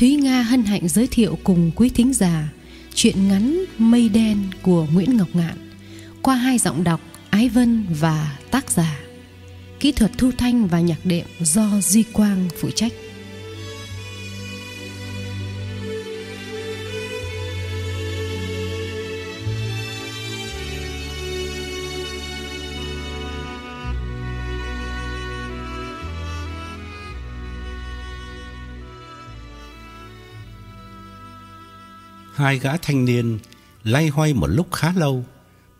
Thúy Nga hân hạnh giới thiệu cùng quý thính giả chuyện ngắn Mây đen của Nguyễn Ngọc Ngạn qua hai giọng đọc Ái Vân và tác giả. Kỹ thuật thu thanh và nhạc đệm do Duy Quang phụ trách. Hai gã thanh niên lay hoay một lúc khá lâu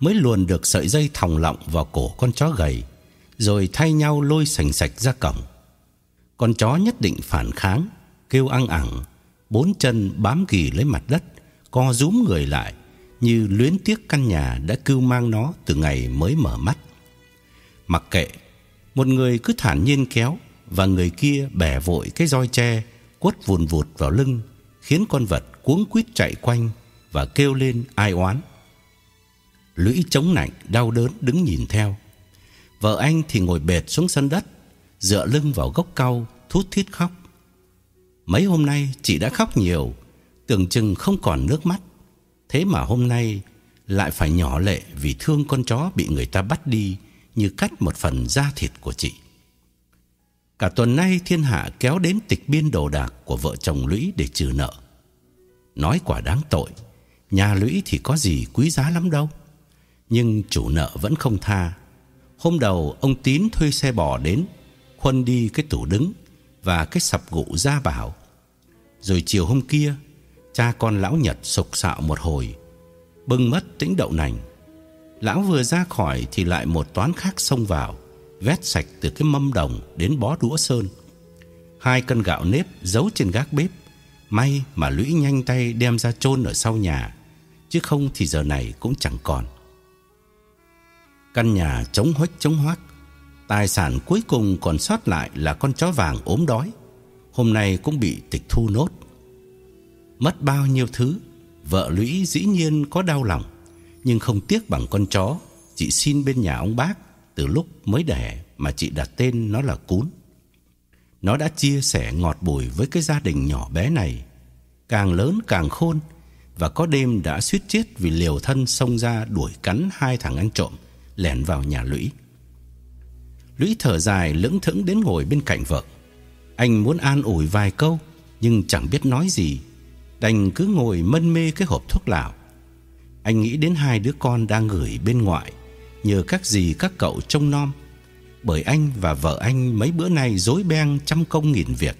mới luồn được sợi dây thòng lọng vào cổ con chó gầy, rồi thay nhau lôi sành sạch ra cổng. Con chó nhất định phản kháng, kêu ăn ẳng, bốn chân bám ghì lấy mặt đất, co rúm người lại như luyến tiếc căn nhà đã cưu mang nó từ ngày mới mở mắt. Mặc kệ, một người cứ thản nhiên kéo và người kia bẻ vội cái roi tre quất vùn vụt vào lưng, khiến con vật cuống quýt chạy quanh và kêu lên ai oán. Lũy chống nạnh đau đớn đứng nhìn theo. Vợ anh thì ngồi bệt xuống sân đất, dựa lưng vào gốc cau, thút thít khóc. Mấy hôm nay chị đã khóc nhiều, tưởng chừng không còn nước mắt. Thế mà hôm nay lại phải nhỏ lệ vì thương con chó bị người ta bắt đi như cắt một phần da thịt của chị. Cả tuần nay thiên hạ kéo đến tịch biên đồ đạc của vợ chồng Lũy để trừ nợ. Nói quả đáng tội, nhà Lũy thì có gì quý giá lắm đâu. Nhưng chủ nợ vẫn không tha. Hôm đầu ông Tín thuê xe bò đến, khuân đi cái tủ đứng và cái sập gụ ra bảo. Rồi chiều hôm kia, cha con lão Nhật sục sạo một hồi, bưng mất tĩnh đậu nành. Lão vừa ra khỏi thì lại một toán khác xông vào, vét sạch từ cái mâm đồng đến bó đũa sơn. Hai cân gạo nếp giấu trên gác bếp, may mà Lũy nhanh tay đem ra chôn ở sau nhà, chứ không thì giờ này cũng chẳng còn. Căn nhà trống huếch trống hoác, tài sản cuối cùng còn sót lại là con chó vàng ốm đói, hôm nay cũng bị tịch thu nốt. Mất bao nhiêu thứ, vợ Lũy dĩ nhiên có đau lòng, nhưng không tiếc bằng con chó, chị xin bên nhà ông bác từ lúc mới đẻ mà chị đặt tên nó là Cún. Nó đã chia sẻ ngọt bùi với cái gia đình nhỏ bé này, càng lớn càng khôn và có đêm đã suýt chết vì liều thân xông ra đuổi cắn hai thằng ăn trộm lẻn vào nhà Lũy. Lũy thở dài lững thững đến ngồi bên cạnh vợ. Anh muốn an ủi vài câu nhưng chẳng biết nói gì, đành cứ ngồi mân mê cái hộp thuốc lào. Anh nghĩ đến hai đứa con đang gửi bên ngoại, nhờ các gì các cậu trông nom. Bởi anh và vợ anh mấy bữa nay rối beng trăm công nghìn việc,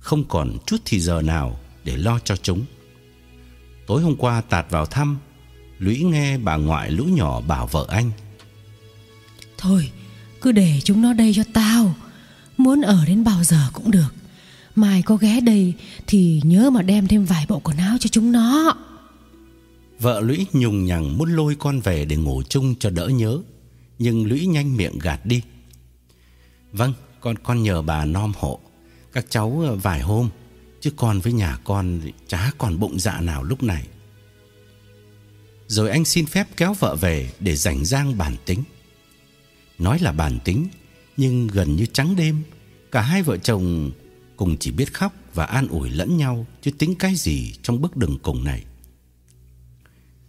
không còn chút thì giờ nào để lo cho chúng. Tối hôm qua tạt vào thăm, Lũy nghe bà ngoại lũ nhỏ bảo vợ anh. Thôi, cứ để chúng nó đây cho tao. Muốn ở đến bao giờ cũng được. Mai có ghé đây thì nhớ mà đem thêm vài bộ quần áo cho chúng nó. Vợ Lũy nhùng nhằng muốn lôi con về để ngủ chung cho đỡ nhớ, nhưng Lũy nhanh miệng gạt đi. Vâng, con con nhờ bà nom hộ các cháu ờ, vài hôm, chứ con với nhà con chả còn bụng dạ nào lúc này. Rồi anh xin phép kéo vợ về để rảnh rang bản tính. Nói là bản tính, nhưng gần như trắng đêm, cả hai vợ chồng cùng chỉ biết khóc và an ủi lẫn nhau chứ tính cái gì trong bước đường cùng này.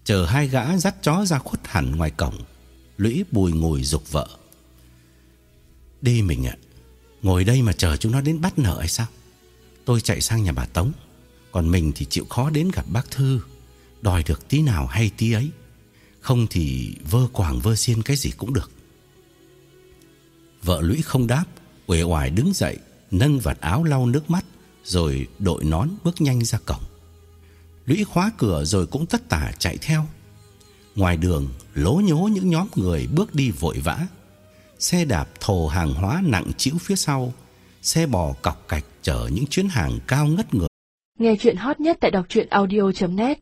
Chờ hai gã dắt chó ra khuất hẳn ngoài cổng, Lũy bùi ngồi dục vợ. Đi mình ạ, ngồi đây mà chờ chúng nó đến bắt nợ hay sao? Tôi chạy sang nhà bà Tống, còn mình thì chịu khó đến gặp bác Thư, đòi được tí nào hay tí ấy. Không thì vơ quàng vơ xiên cái gì cũng được. Vợ Lũy không đáp, uể oải đứng dậy, nâng vạt áo lau nước mắt, rồi đội nón bước nhanh ra cổng. Lũy khóa cửa rồi cũng tất tả chạy theo. Ngoài đường, lố nhố những nhóm người bước đi vội vã. Xe đạp thồ hàng hóa nặng trĩu phía sau, xe bò cọc cạch chở những chuyến hàng cao ngất ngưởng Nghe chuyện hot nhất tại đọc truyện audio.net